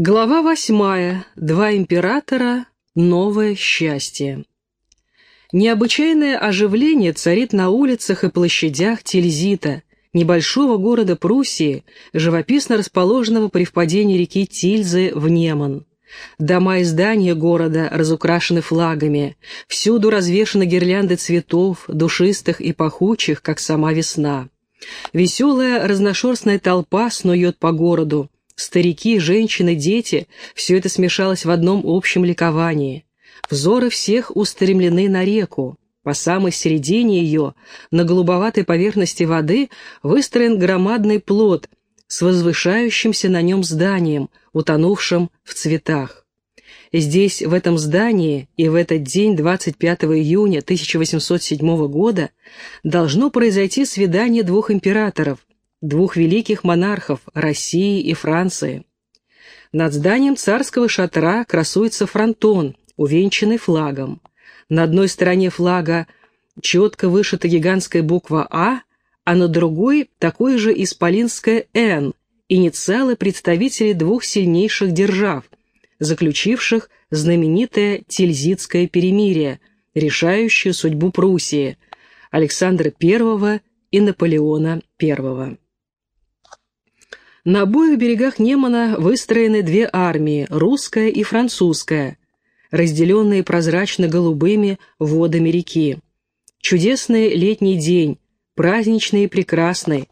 Глава восьмая. Два императора. Новое счастье. Необычайное оживление царит на улицах и площадях Тильзита, небольшого города Пруссии, живописно расположенного при впадении реки Тильзы в Неман. Дома и здания города разукрашены флагами, всюду развешаны гирлянды цветов, душистых и пахучих, как сама весна. Веселая разношерстная толпа снует по городу, старики, женщины, дети — все это смешалось в одном общем ликовании. Взоры всех устремлены на реку. По самой середине ее, на голубоватой поверхности воды, выстроен громадный плод с возвышающимся на нем зданием, утонувшим в цветах. Здесь, в этом здании, и в этот день, 25 июня 1807 года, должно произойти свидание двух императоров, двух великих монархов России и Франции. Над зданием царского шатра красуется фронтон, увенчанный флагом. На одной стороне флага четко вышита гигантская буква «А», а на другой такое же исполинское «Н», инициалы представителей двух сильнейших держав, заключивших знаменитое Тильзитское перемирие, решающее судьбу Пруссии, Александра I и Наполеона I. На обоих берегах Немана выстроены две армии, русская и французская, разделенные прозрачно-голубыми водами реки. Чудесный летний день, праздничный и прекрасный,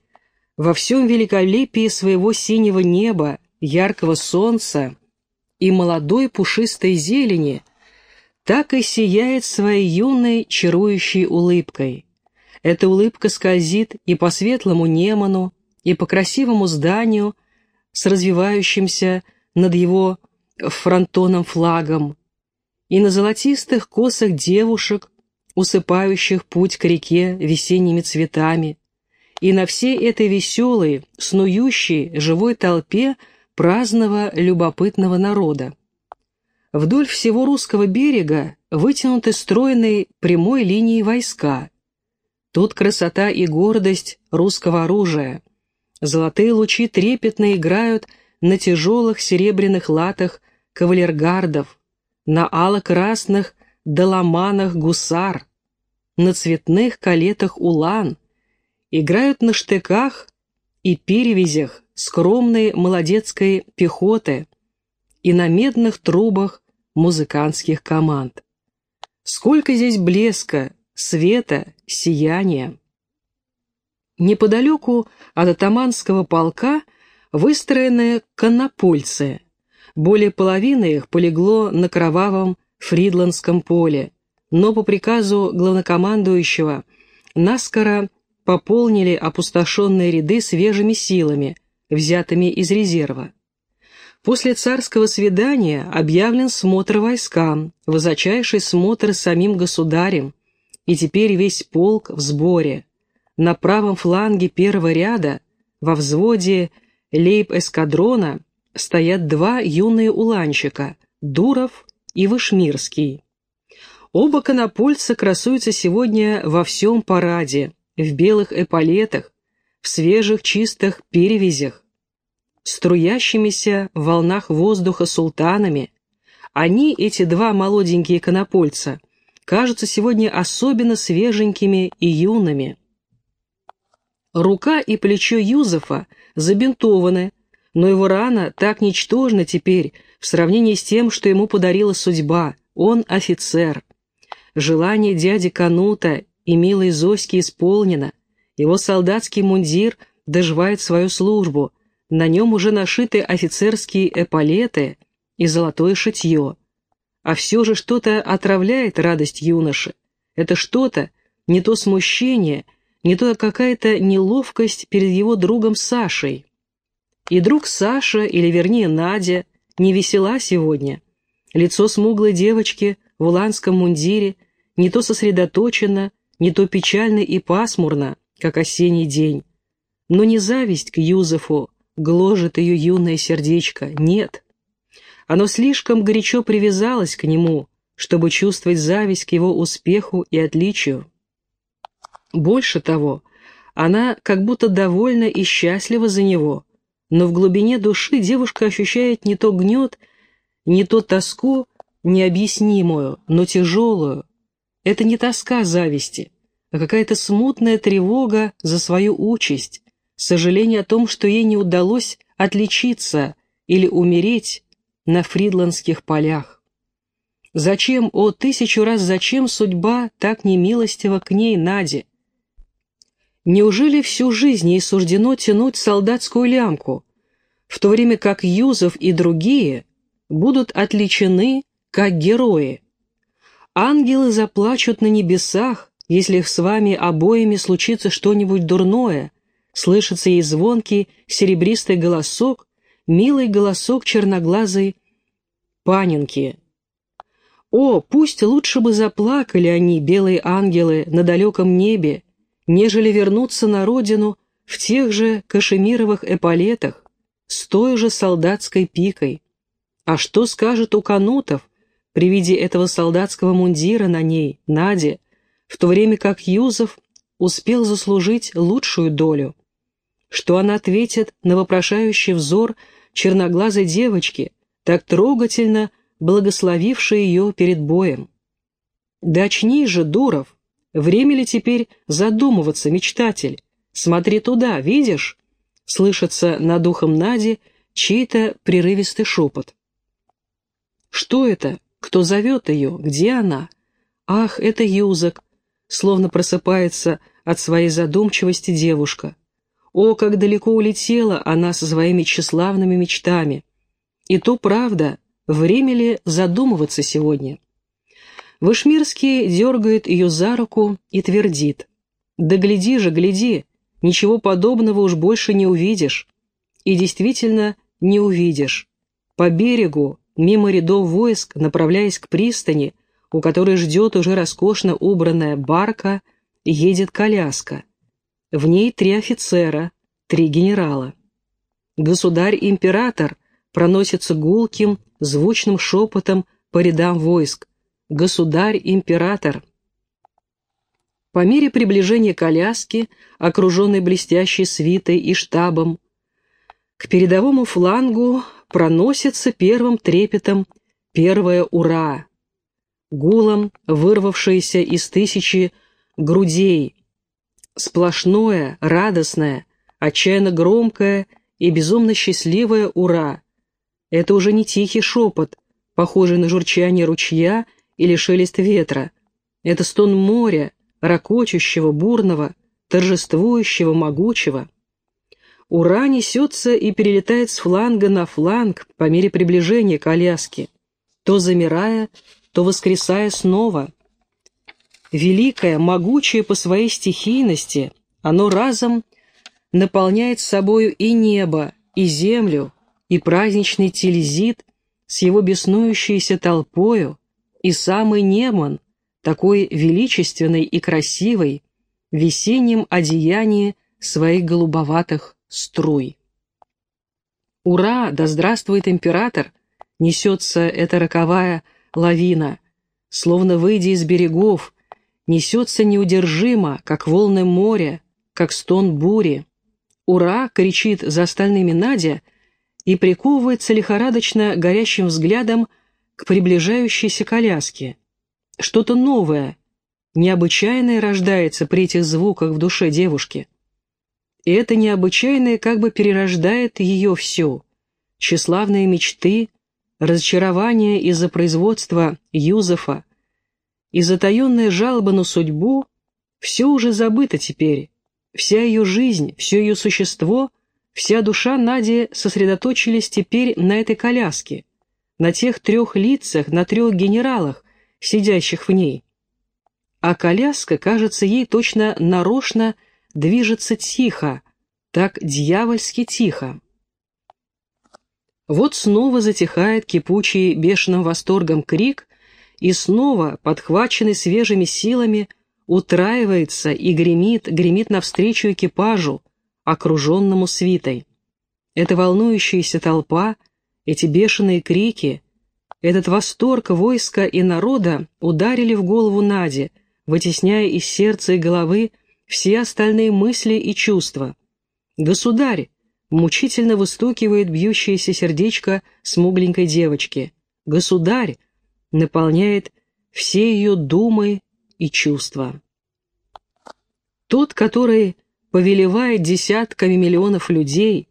во всем великолепии своего синего неба, яркого солнца и молодой пушистой зелени, так и сияет своей юной чарующей улыбкой. Эта улыбка скользит и по светлому Неману, и по красивому зданию с развивающимся над его фронтоном флагом, и на золотистых косах девушек, усыпающих путь к реке весенними цветами, и на всей этой веселой, снующей, живой толпе праздного, любопытного народа. Вдоль всего русского берега вытянуты стройной прямой линии войска. Тут красота и гордость русского оружия, Золотые лучи трепетно играют на тяжелых серебряных латах кавалергардов, на ало-красных доломанах гусар, на цветных калетах улан, играют на штыках и перевязях скромной молодецкой пехоты и на медных трубах музыкантских команд. Сколько здесь блеска, света, сияния! Неподалеку от атаманского полка выстроены коннопольцы. Более половины их полегло на кровавом Фридландском поле, но по приказу главнокомандующего наскоро пополнили опустошенные ряды свежими силами, взятыми из резерва. После царского свидания объявлен смотр войскам, высочайший смотр самим государем, и теперь весь полк в сборе. На правом фланге первого ряда, во взводе лейб-эскадрона, стоят два юные уланчика – Дуров и Вышмирский. Оба конопольца красуются сегодня во всем параде, в белых эполетах, в свежих чистых перевязях, струящимися в волнах воздуха султанами. Они, эти два молоденькие конопольца, кажутся сегодня особенно свеженькими и юными. Рука и плечо Юзефа забинтованы, но его рана так ничтожна теперь в сравнении с тем, что ему подарила судьба. Он офицер. Желание дяди Канута и милой Зоськи исполнено. Его солдатский мундир доживает свою службу. На нем уже нашиты офицерские эполеты и золотое шитье. А все же что-то отравляет радость юноши. Это что-то, не то смущение, не то какая-то неловкость перед его другом Сашей. И друг Саша, или вернее Надя, не весела сегодня. Лицо смуглой девочки в уланском мундире не то сосредоточено, не то печально и пасмурно, как осенний день. Но не зависть к Юзефу гложет ее юное сердечко, нет. Оно слишком горячо привязалось к нему, чтобы чувствовать зависть к его успеху и отличию. Больше того, она как будто довольна и счастлива за него. но в глубине души девушка ощущает не то гнет, не то тоску необъяснимую, но тяжелую. Это не тоска зависти, а какая-то смутная тревога за свою участь, сожаление о том, что ей не удалось отличиться или умереть на фридландских полях. Зачем, о тысячу раз зачем судьба так немилостива к ней, Наде? Неужели всю жизнь ей суждено тянуть солдатскую лямку, в то время как Юзов и другие будут отличены как герои? Ангелы заплачут на небесах, если с вами обоими случится что-нибудь дурное, слышится ей звонкий серебристый голосок, милый голосок черноглазой панинки. О, пусть лучше бы заплакали они, белые ангелы, на далеком небе, нежели вернуться на родину в тех же кашемировых эполетах, с той же солдатской пикой. А что скажет у канутов при виде этого солдатского мундира на ней, Наде, в то время как Юзов успел заслужить лучшую долю? Что она ответит на вопрошающий взор черноглазой девочки, так трогательно благословившей ее перед боем? Да очни же, Дуров, Время ли теперь задумываться, мечтатель? Смотри туда, видишь?» Слышится над духом Нади чей-то прерывистый шепот. «Что это? Кто зовет ее? Где она?» «Ах, это Юзак!» Словно просыпается от своей задумчивости девушка. О, как далеко улетела она со своими тщеславными мечтами! И то правда, время ли задумываться сегодня? Вышмирский дергает ее за руку и твердит. «Да гляди же, гляди, ничего подобного уж больше не увидишь». И действительно не увидишь. По берегу, мимо рядов войск, направляясь к пристани, у которой ждет уже роскошно убранная барка, едет коляска. В ней три офицера, три генерала. Государь-император проносится гулким, звучным шепотом по рядам войск, государь-император. По мере приближения коляски, окруженной блестящей свитой и штабом, к передовому флангу проносится первым трепетом первое «Ура!», гулом, вырвавшееся из тысячи грудей, сплошное, радостное, отчаянно громкое и безумно счастливое «Ура!». Это уже не тихий шепот, похожий на журчание ручья или шелест ветра. Это стон моря, ракочущего, бурного, торжествующего, могучего. Ура несется и перелетает с фланга на фланг по мере приближения коляски, то замирая, то воскресая снова. Великое, могучее по своей стихийности, оно разом наполняет собою и небо, и землю, и праздничный тильзит с его беснующейся толпою, и самый Неман, такой величественный и красивый, в весеннем одеянии своих голубоватых струй. «Ура! Да здравствует император!» Несется эта роковая лавина, словно выйдя из берегов, несется неудержимо, как волны моря, как стон бури. «Ура!» — кричит за остальными Надя и приковывается лихорадочно горящим взглядом к приближающейся коляске. Что-то новое, необычайное рождается при этих звуках в душе девушки. И это необычайное как бы перерождает ее все. Тщеславные мечты, разочарование из-за производства Юзефа и затаенная жалоба на судьбу — все уже забыто теперь. Вся ее жизнь, все ее существо, вся душа Нади сосредоточились теперь на этой коляске — на тех трех лицах, на трех генералах, сидящих в ней. А коляска, кажется, ей точно нарочно движется тихо, так дьявольски тихо. Вот снова затихает кипучий бешеным восторгом крик, и снова, подхваченный свежими силами, утраивается и гремит, гремит навстречу экипажу, окруженному свитой. Эта волнующаяся толпа эти бешеные крики, этот восторг войска и народа ударили в голову Наде, вытесняя из сердца и головы все остальные мысли и чувства. «Государь! мучительно выстукивает бьющееся сердечко смугленькой девочки. Государь наполняет все ее думы и чувства. Тот, который повелевает десятками миллионов людей,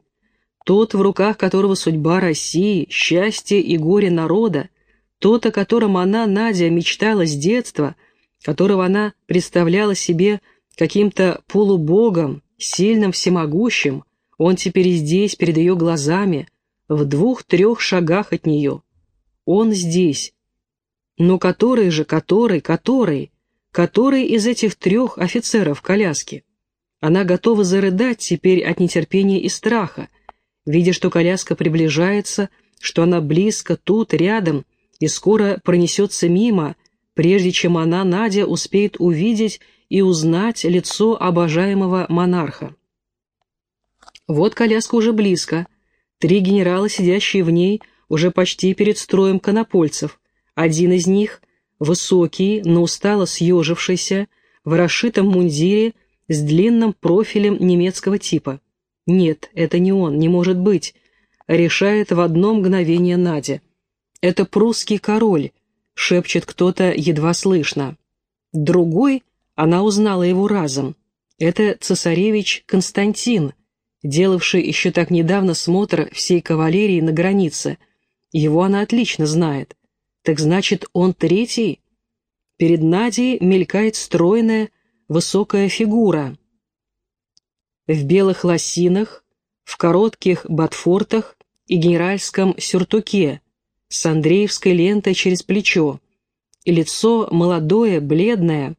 тот, в руках которого судьба России, счастье и горе народа, тот, о котором она, Надя, мечтала с детства, которого она представляла себе каким-то полубогом, сильным, всемогущим, он теперь здесь, перед ее глазами, в двух-трех шагах от нее. Он здесь. Но который же, который, который, который из этих трех офицеров коляски? Она готова зарыдать теперь от нетерпения и страха, видя, что коляска приближается, что она близко, тут, рядом, и скоро пронесется мимо, прежде чем она, Надя, успеет увидеть и узнать лицо обожаемого монарха. Вот коляска уже близко. Три генерала, сидящие в ней, уже почти перед строем конопольцев. Один из них, высокий, но устало съежившийся, в расшитом мундире с длинным профилем немецкого типа. Нет, это не он, не может быть, решает в одно мгновение Надя. Это прусский король, шепчет кто-то едва слышно. Другой, она узнала его разом. Это цесаревич Константин, делавший еще так недавно смотр всей кавалерии на границе. Его она отлично знает. Так значит, он третий? Перед Надей мелькает стройная, высокая фигура. В белых лосинах, в коротких ботфортах и генеральском сюртуке, с андреевской лентой через плечо, и лицо молодое, бледное,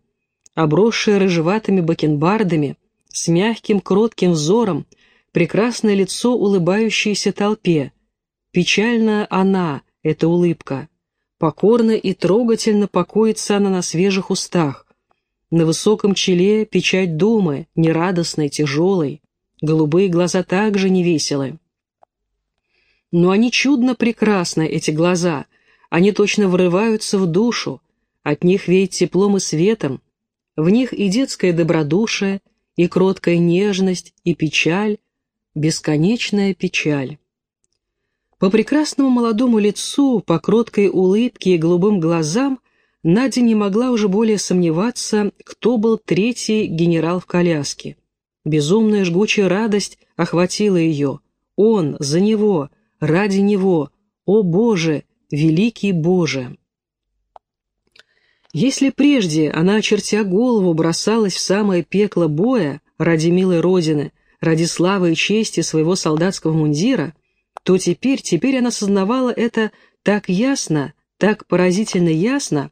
обросшее рыжеватыми бакенбардами, с мягким, кротким взором, прекрасное лицо, улыбающееся толпе. Печальна она, эта улыбка. Покорно и трогательно покоится она на свежих устах. На высоком челе печать думы, нерадостной, тяжелой. Голубые глаза также невеселы. Но они чудно прекрасны, эти глаза. Они точно врываются в душу. От них веет теплом и светом. В них и детское добродушие, и кроткая нежность, и печаль, бесконечная печаль. По прекрасному молодому лицу, по кроткой улыбке и голубым глазам Надя не могла уже более сомневаться, кто был третий генерал в коляске. Безумная жгучая радость охватила ее. Он, за него, ради него. О Боже, великий Боже! Если прежде она, очертя голову, бросалась в самое пекло боя ради милой Родины, ради славы и чести своего солдатского мундира, то теперь, теперь она сознавала это так ясно, так поразительно ясно,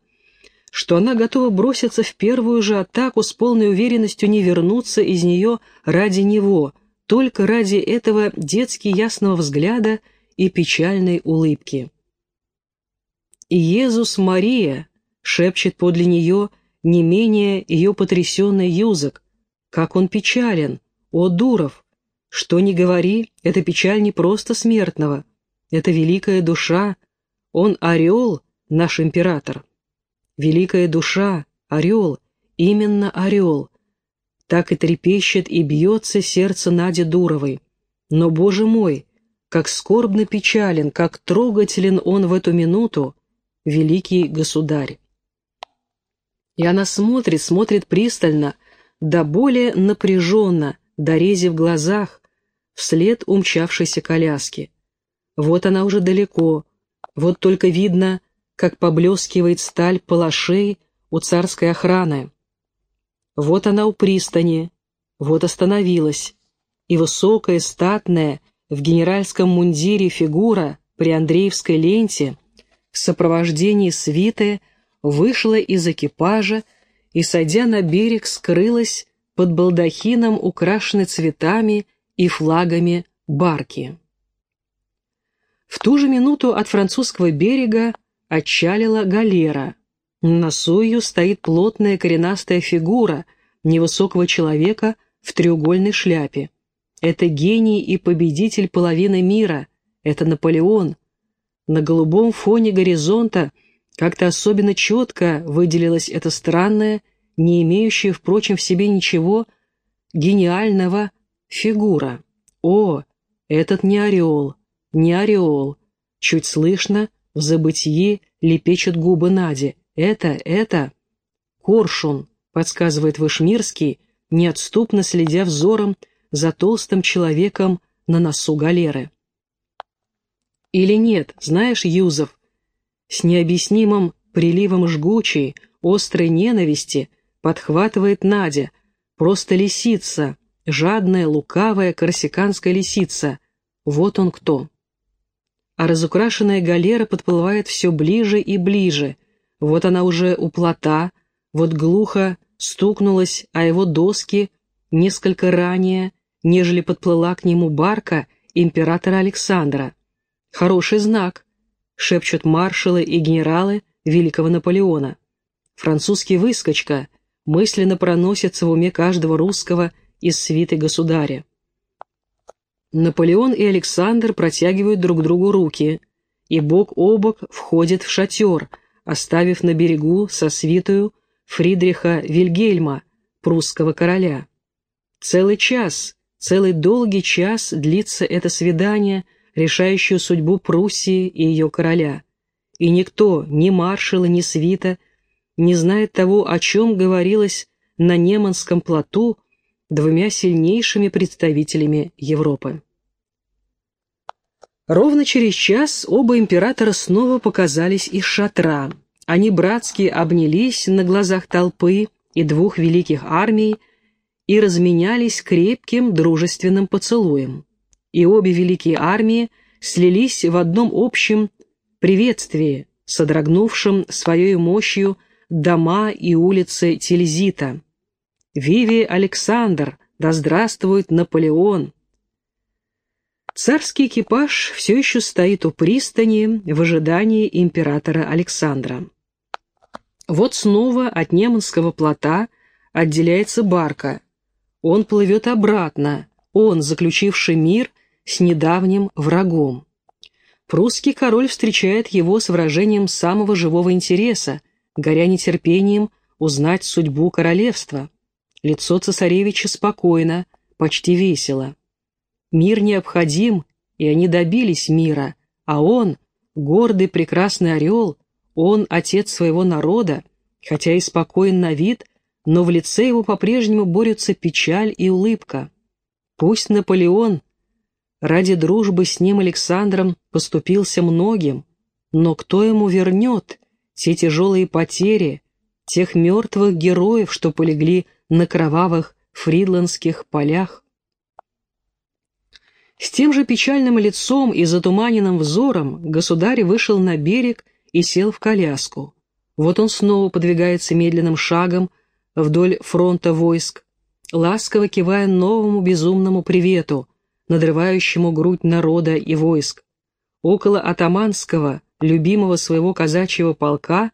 что она готова броситься в первую же атаку с полной уверенностью не вернуться из нее ради него, только ради этого детски ясного взгляда и печальной улыбки. «Иезус Мария!» — шепчет подле нее не менее ее потрясенный Юзак. «Как он печален! О, Дуров! Что ни говори, это печаль не просто смертного. Это великая душа. Он орел, наш император. Великая душа, орел, именно орел. Так и трепещет и бьется сердце Нади Дуровой. Но, боже мой, как скорбно печален, как трогателен он в эту минуту, великий государь. И она смотрит, смотрит пристально, да более напряженно, дорези в глазах, вслед умчавшейся коляски. Вот она уже далеко, вот только видно, как поблескивает сталь палашей у царской охраны. Вот она у пристани, вот остановилась, и высокая, статная, в генеральском мундире фигура при Андреевской ленте в сопровождении свиты вышла из экипажа и, сойдя на берег, скрылась под балдахином украшены цветами и флагами барки. В ту же минуту от французского берега отчалила галера. На носу ее стоит плотная коренастая фигура невысокого человека в треугольной шляпе. Это гений и победитель половины мира, это Наполеон. На голубом фоне горизонта как-то особенно четко выделилась эта странная, не имеющая, впрочем, в себе ничего гениального фигура. О, Этот не орел, не орел. Чуть слышно, в забытии лепечут губы Нади. Это, это... Коршун, подсказывает Вышмирский, неотступно следя взором за толстым человеком на носу галеры. Или нет, знаешь, Юзов, с необъяснимым приливом жгучей, острой ненависти подхватывает Надя, просто лисица, жадная, лукавая корсиканская лисица. Вот он кто. А разукрашенная галера подплывает все ближе и ближе. Вот она уже у плота, вот глухо стукнулась о его доски несколько ранее, нежели подплыла к нему барка императора Александра. Хороший знак, шепчут маршалы и генералы великого Наполеона. Французский выскочка мысленно проносится в уме каждого русского из свиты государя. Наполеон и Александр протягивают друг другу руки, и бок о бок входят в шатер, оставив на берегу со свитою Фридриха Вильгельма, прусского короля. Целый час, целый долгий час длится это свидание, решающее судьбу Пруссии и ее короля. И никто, ни маршала, ни свита, не знает того, о чем говорилось на Неманском плоту двумя сильнейшими представителями Европы. Ровно через час оба императора снова показались из шатра. Они братски обнялись на глазах толпы и двух великих армий и разменялись крепким дружественным поцелуем. И обе великие армии слились в одном общем приветствии, содрогнувшем своей мощью дома и улицы Тильзита. «Виви Александр! Да здравствует Наполеон!» Царский экипаж все еще стоит у пристани в ожидании императора Александра. Вот снова от Неманского плота отделяется барка. Он плывет обратно, он, заключивший мир с недавним врагом. Прусский король встречает его с выражением самого живого интереса, горя нетерпением узнать судьбу королевства. Лицо цесаревича спокойно, почти весело. Мир необходим, и они добились мира, а он, гордый прекрасный орел, он отец своего народа, хотя и спокоен на вид, но в лице его по-прежнему борются печаль и улыбка. Пусть Наполеон ради дружбы с ним Александром поступился многим, но кто ему вернет те тяжелые потери, тех мертвых героев, что полегли на кровавых фридландских полях? С тем же печальным лицом и затуманенным взором государь вышел на берег и сел в коляску. Вот он снова подвигается медленным шагом вдоль фронта войск, ласково кивая новому безумному привету, надрывающему грудь народа и войск. Около атаманского, любимого своего казачьего полка,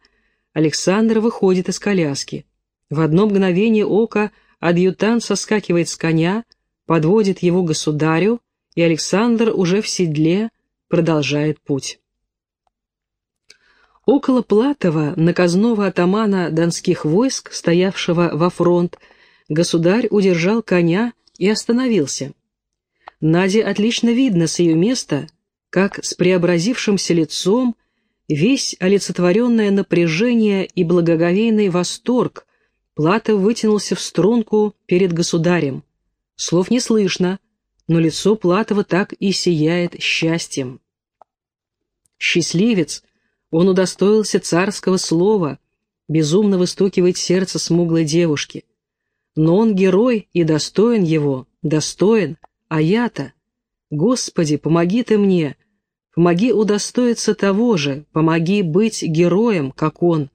Александр выходит из коляски. В одно мгновение ока адъютант соскакивает с коня, подводит его государю, и Александр уже в седле продолжает путь. Около Платова, наказного атамана донских войск, стоявшего во фронт, государь удержал коня и остановился. Наде отлично видно с ее места, как с преобразившимся лицом весь олицетворенное напряжение и благоговейный восторг Платов вытянулся в струнку перед государем. Слов не слышно, но лицо Платова так и сияет счастьем. Счастливец — он удостоился царского слова, безумно выстукивает сердце смуглой девушки. Но он герой и достоин его, достоин, а я-то... Господи, помоги ты мне, помоги удостоиться того же, помоги быть героем, как он,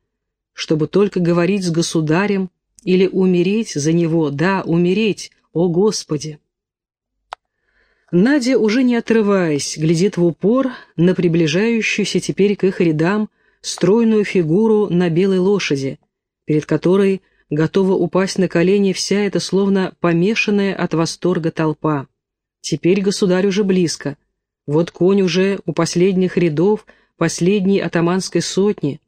чтобы только говорить с государем или умереть за него, да, умереть, о Господи. Надя, уже не отрываясь, глядит в упор на приближающуюся теперь к их рядам стройную фигуру на белой лошади, перед которой готова упасть на колени вся эта словно помешанная от восторга толпа. Теперь государь уже близко. Вот конь уже у последних рядов последней атаманской сотни.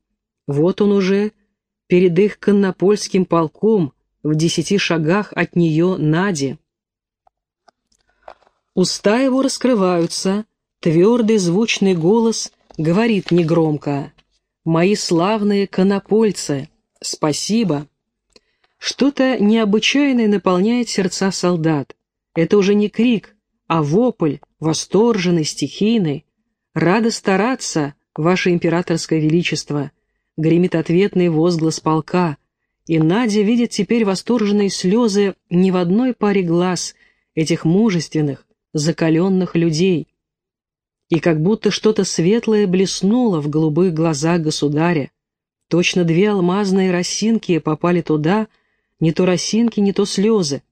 Вот он уже перед их коннопольским полком в десяти шагах от нее Нади. Уста его раскрываются, твердый звучный голос говорит негромко «Мои славные конопольцы, спасибо!» Что-то необычайное наполняет сердца солдат. Это уже не крик, а вопль, восторженный, стихийный. «Рада стараться, Ваше Императорское Величество!» Гремит ответный возглас полка, и Надя видит теперь восторженные слезы не в одной паре глаз этих мужественных, закаленных людей. И как будто что-то светлое блеснуло в голубых глазах государя. Точно две алмазные росинки попали туда, не то росинки, не то слезы.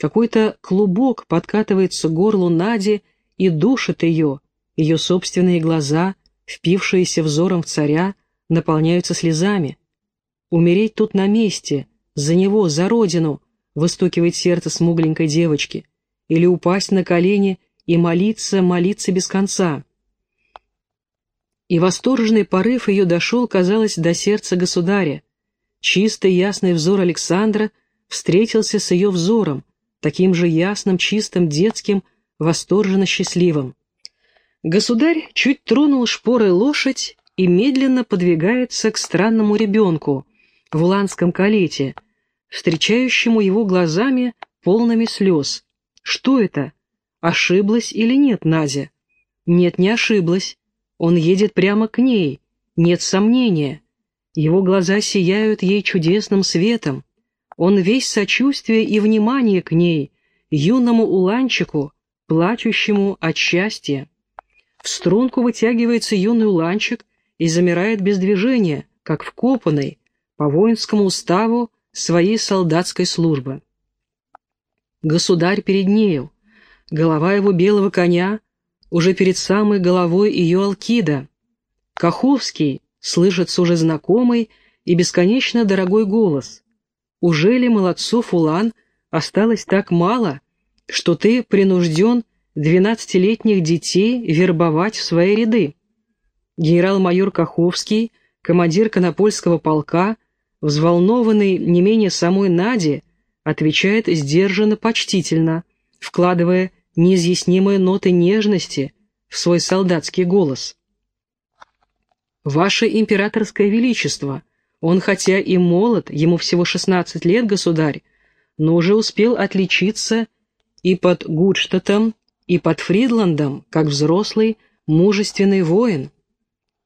Какой-то клубок подкатывается к горлу Нади и душит ее. Ее собственные глаза, впившиеся взором в царя, наполняются слезами. Умереть тут на месте, за него, за родину, выстукивает сердце смугленькой девочки, или упасть на колени и молиться, молиться без конца. И восторженный порыв ее дошел, казалось, до сердца государя. Чистый ясный взор Александра встретился с ее взором, таким же ясным, чистым, детским, восторженно счастливым. Государь чуть тронул шпорой лошадь и медленно подвигается к странному ребенку в уланском калете, встречающему его глазами полными слез. Что это? Ошиблась или нет Назя? Нет, не ошиблась. Он едет прямо к ней, нет сомнения. Его глаза сияют ей чудесным светом. Он весь сочувствие и внимание к ней, юному уланчику, плачущему от счастья. В струнку вытягивается юный уланчик и замирает без движения, как вкопанный, по воинскому уставу своей солдатской службы. Государь перед нею, голова его белого коня уже перед самой головой ее Алкида. Каховский, слышится уже знакомый и бесконечно дорогой голос. Уже ли молодцов Улан осталось так мало, что ты принужден двенадцатилетних детей вербовать в свои ряды? Генерал-майор Каховский, командир Конопольского полка, взволнованный не менее самой Нади, отвечает сдержанно почтительно, вкладывая неизъяснимые ноты нежности в свой солдатский голос. «Ваше императорское величество, он хотя и молод, ему всего 16 лет, государь, но уже успел отличиться и под Гудштадтом, и под Фридландом, как взрослый, мужественный воин.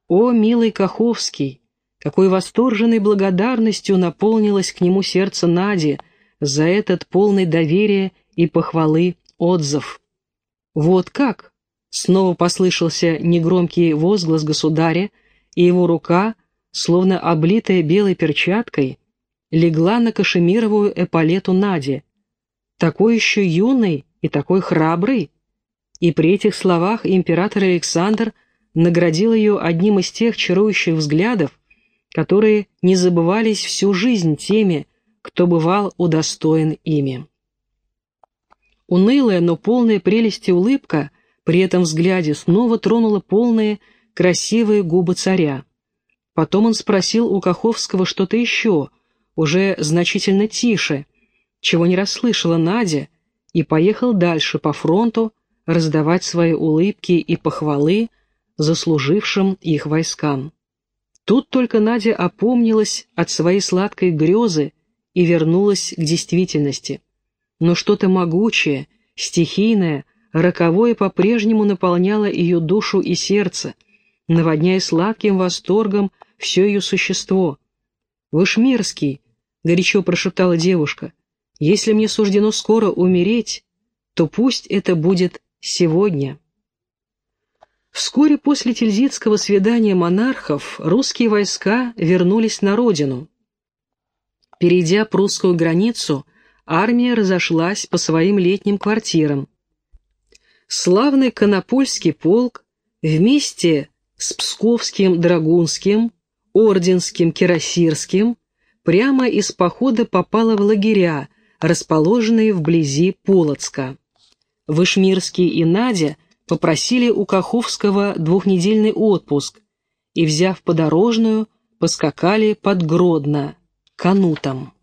О, милый Каховский, какой восторженной благодарностью наполнилось к нему сердце Нади за этот полный доверия и похвалы отзыв. «Вот как?» — снова послышался негромкий возглас государя, и его рука, словно облитая белой перчаткой, легла на кашемировую эполету Нади. Такой еще юный и такой храбрый. И при этих словах император Александр наградил ее одним из тех чарующих взглядов, которые не забывались всю жизнь теми, кто бывал удостоен ими. Унылая, но полная прелести улыбка при этом взгляде снова тронула полные, красивые губы царя. Потом он спросил у Каховского что-то еще, уже значительно тише, чего не расслышала Надя, и поехал дальше по фронту раздавать свои улыбки и похвалы заслужившим их войскам. Тут только Надя опомнилась от своей сладкой грезы и вернулась к действительности но что-то могучее, стихийное, роковое по-прежнему наполняло ее душу и сердце, наводняя сладким восторгом все ее существо. «Вышмирский», — горячо прошептала девушка, — «если мне суждено скоро умереть, то пусть это будет сегодня». Вскоре после тильзитского свидания монархов русские войска вернулись на родину. Перейдя прусскую границу, армия разошлась по своим летним квартирам. Славный Конопольский полк вместе с Псковским Драгунским, Орденским Кирасирским прямо из похода попало в лагеря, расположенные вблизи Полоцка. Вышмирский и Надя попросили у Каховского двухнедельный отпуск и, взяв подорожную, поскакали под Гродно, канутом.